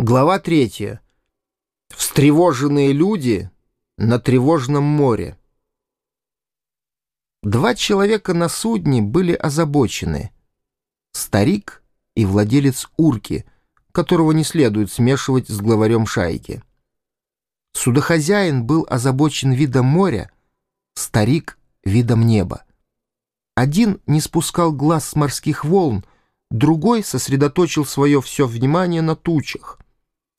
Глава третья. Встревоженные люди на тревожном море. Два человека на судне были озабочены. Старик и владелец урки, которого не следует смешивать с главарем шайки. Судохозяин был озабочен видом моря, старик — видом неба. Один не спускал глаз с морских волн, другой сосредоточил свое все внимание на тучах —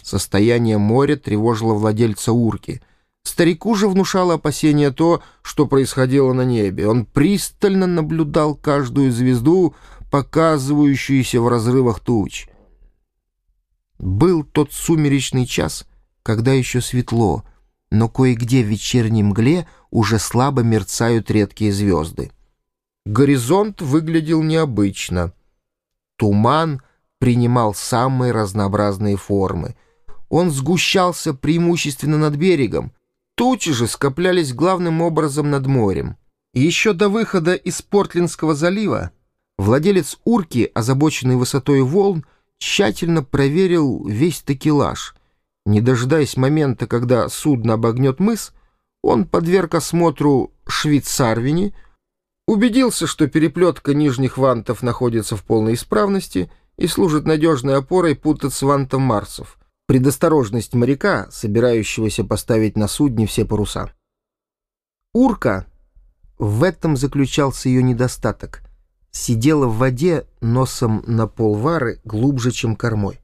Состояние моря тревожило владельца урки. Старику же внушало опасение то, что происходило на небе. Он пристально наблюдал каждую звезду, показывающуюся в разрывах туч. Был тот сумеречный час, когда еще светло, но кое-где в вечерней мгле уже слабо мерцают редкие звезды. Горизонт выглядел необычно. Туман принимал самые разнообразные формы — он сгущался преимущественно над берегом, тучи же скоплялись главным образом над морем. еще до выхода из Портлинского залива владелец урки, озабоченный высотой волн, тщательно проверил весь такелаж. Не дожидаясь момента, когда судно обогнет мыс, он подверг осмотру швейцарвини, убедился, что переплетка нижних вантов находится в полной исправности и служит надежной опорой путаться вантом Марсов предосторожность моряка, собирающегося поставить на судне все паруса. Урка, в этом заключался ее недостаток, сидела в воде носом на полвары глубже, чем кормой.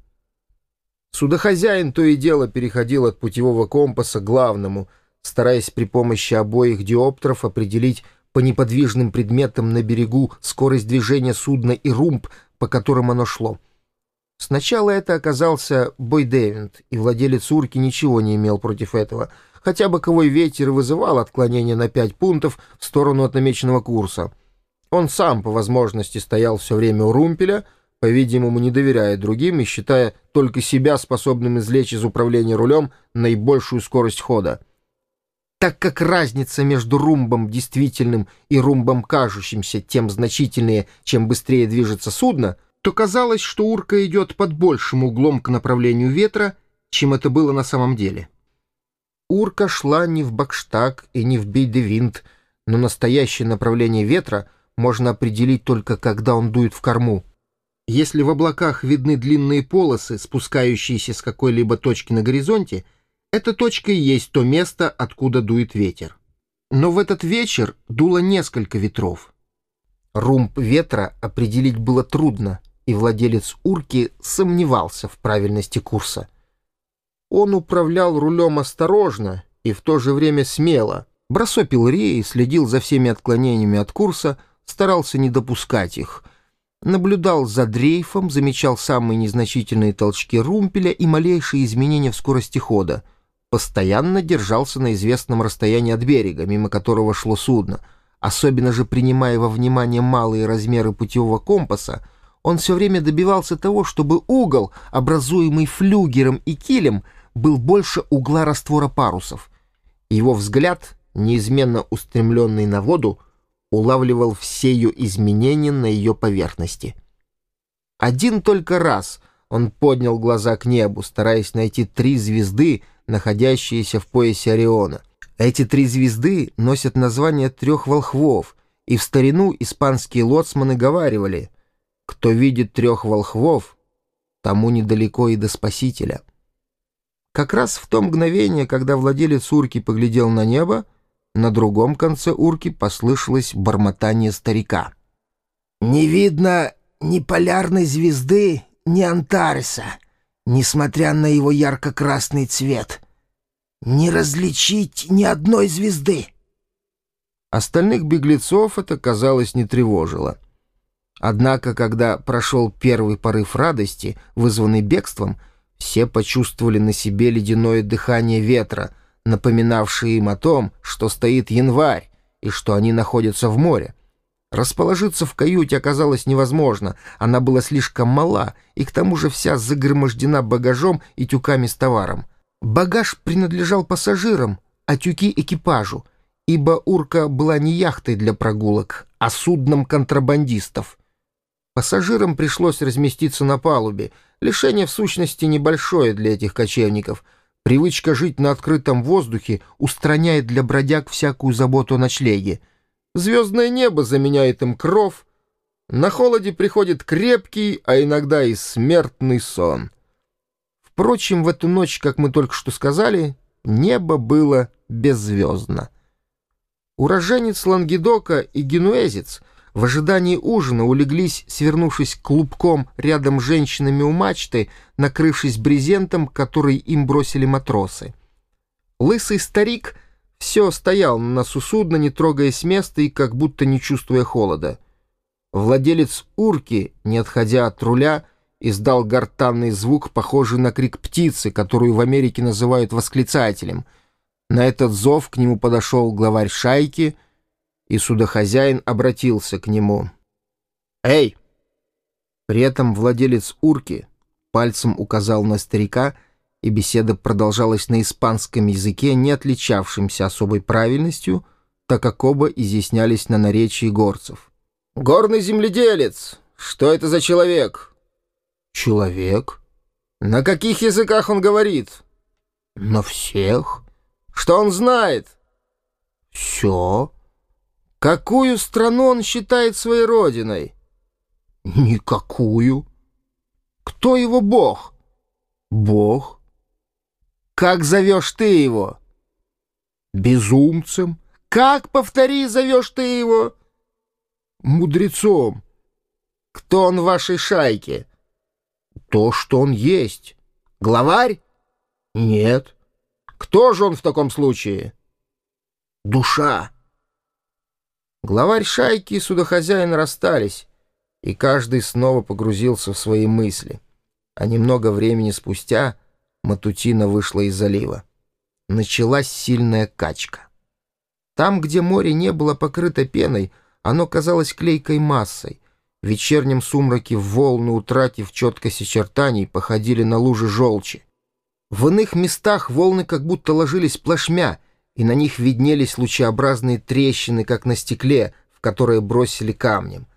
Судохозяин то и дело переходил от путевого компаса к главному, стараясь при помощи обоих диоптров определить по неподвижным предметам на берегу скорость движения судна и румб, по которым оно шло — Сначала это оказался Бой Дэвинт, и владелец урки ничего не имел против этого, хотя боковой ветер вызывал отклонение на пять пунктов в сторону от намеченного курса. Он сам, по возможности, стоял все время у румпеля, по-видимому, не доверяя другим и считая только себя способным извлечь из управления рулем наибольшую скорость хода. Так как разница между румбом действительным и румбом кажущимся тем значительнее, чем быстрее движется судно — то казалось, что урка идет под большим углом к направлению ветра, чем это было на самом деле. Урка шла не в Бакштаг и не в Бейдевинт, но настоящее направление ветра можно определить только когда он дует в корму. Если в облаках видны длинные полосы, спускающиеся с какой-либо точки на горизонте, эта точка и есть то место, откуда дует ветер. Но в этот вечер дуло несколько ветров. Румб ветра определить было трудно — и владелец урки сомневался в правильности курса. Он управлял рулем осторожно и в то же время смело, бросопил реи, следил за всеми отклонениями от курса, старался не допускать их, наблюдал за дрейфом, замечал самые незначительные толчки румпеля и малейшие изменения в скорости хода, постоянно держался на известном расстоянии от берега, мимо которого шло судно, особенно же принимая во внимание малые размеры путевого компаса, он все время добивался того, чтобы угол, образуемый флюгером и килем, был больше угла раствора парусов. Его взгляд, неизменно устремленный на воду, улавливал все ее изменения на ее поверхности. Один только раз он поднял глаза к небу, стараясь найти три звезды, находящиеся в поясе Ориона. Эти три звезды носят название трех волхвов, и в старину испанские лоцманы говаривали — кто видит трех волхвов, тому недалеко и до Спасителя. Как раз в то мгновение, когда владелец урки поглядел на небо, на другом конце урки послышалось бормотание старика. «Не видно ни полярной звезды, ни Антареса, несмотря на его ярко-красный цвет. Не различить ни одной звезды». Остальных беглецов это, казалось, не тревожило. Однако, когда прошел первый порыв радости, вызванный бегством, все почувствовали на себе ледяное дыхание ветра, напоминавшее им о том, что стоит январь и что они находятся в море. Расположиться в каюте оказалось невозможно, она была слишком мала и к тому же вся загромождена багажом и тюками с товаром. Багаж принадлежал пассажирам, а тюки — экипажу, ибо «Урка» была не яхтой для прогулок, а судном контрабандистов — Пассажирам пришлось разместиться на палубе. Лишение в сущности небольшое для этих кочевников. Привычка жить на открытом воздухе устраняет для бродяг всякую заботу о ночлеге. Звездное небо заменяет им кров. На холоде приходит крепкий, а иногда и смертный сон. Впрочем, в эту ночь, как мы только что сказали, небо было беззвездно. Уроженец Лангедока и генуэзец в ожидании ужина улеглись, свернувшись клубком рядом с женщинами у мачты, накрывшись брезентом, который им бросили матросы. Лысый старик все стоял на носу судна, не трогая с места и как будто не чувствуя холода. Владелец урки, не отходя от руля, издал гортанный звук, похожий на крик птицы, которую в Америке называют восклицателем. На этот зов к нему подошел главарь шайки, и судохозяин обратился к нему. «Эй!» При этом владелец урки пальцем указал на старика, и беседа продолжалась на испанском языке, не отличавшемся особой правильностью, так как оба изъяснялись на наречии горцев. «Горный земледелец! Что это за человек?» «Человек?» «На каких языках он говорит?» «На всех». «Что он знает?» «Все». «Какую страну он считает своей родиной?» «Никакую». «Кто его бог?» «Бог». «Как зовешь ты его?» «Безумцем». «Как, повтори, зовешь ты его?» «Мудрецом». «Кто он в вашей шайке?» то, что он есть. Главарь? Нет. Кто же он в таком случае? Душа. Главарь шайки и судохозяин расстались, и каждый снова погрузился в свои мысли. А немного времени спустя Матутина вышла из залива. Началась сильная качка. Там, где море не было покрыто пеной, оно казалось клейкой массой, в вечернем сумраке волны, утратив четкость очертаний, походили на лужи желчи. В иных местах волны как будто ложились плашмя, и на них виднелись лучеобразные трещины, как на стекле, в которые бросили камнем.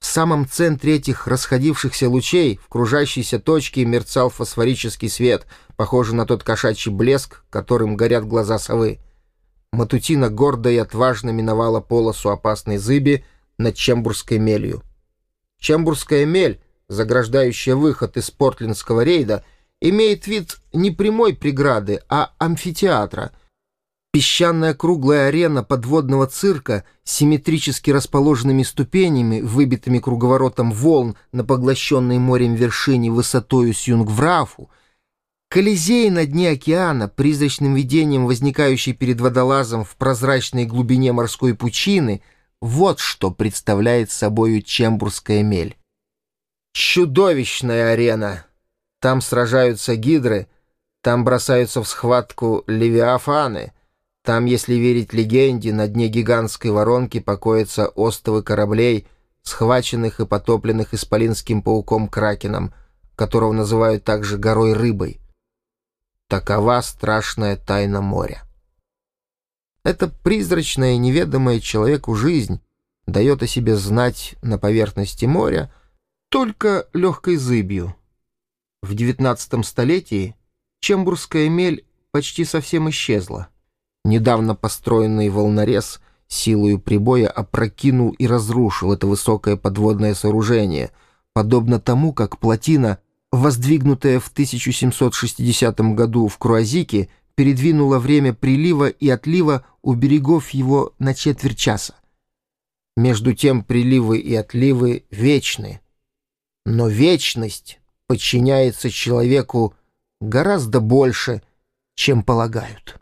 В самом центре этих расходившихся лучей в кружащейся точке мерцал фосфорический свет, похожий на тот кошачий блеск, которым горят глаза совы. Матутина гордо и отважно миновала полосу опасной зыби над Чембурской мелью. Чамбурская мель, заграждающая выход из портлинского рейда, имеет вид не прямой преграды, а амфитеатра. Песчаная круглая арена подводного цирка с симметрически расположенными ступенями, выбитыми круговоротом волн на поглощенной морем вершине высотою с Юнгврафу, Колизей на дне океана, призрачным видением, возникающий перед водолазом в прозрачной глубине морской пучины — вот что представляет собою Чембурская мель. Чудовищная арена. Там сражаются гидры, там бросаются в схватку левиафаны, там, если верить легенде, на дне гигантской воронки покоятся остовы кораблей, схваченных и потопленных исполинским пауком-кракеном, которого называют также горой рыбой. Такова страшная тайна моря. Эта призрачная, неведомая человеку жизнь дает о себе знать на поверхности моря только легкой зыбью. В девятнадцатом столетии Чембурская мель почти совсем исчезла. Недавно построенный волнорез силою прибоя опрокинул и разрушил это высокое подводное сооружение, подобно тому, как плотина, воздвигнутая в 1760 году в Круазике, передвинула время прилива и отлива у берегов его на четверть часа. Между тем приливы и отливы вечны. Но вечность подчиняется человеку гораздо больше, чем полагают.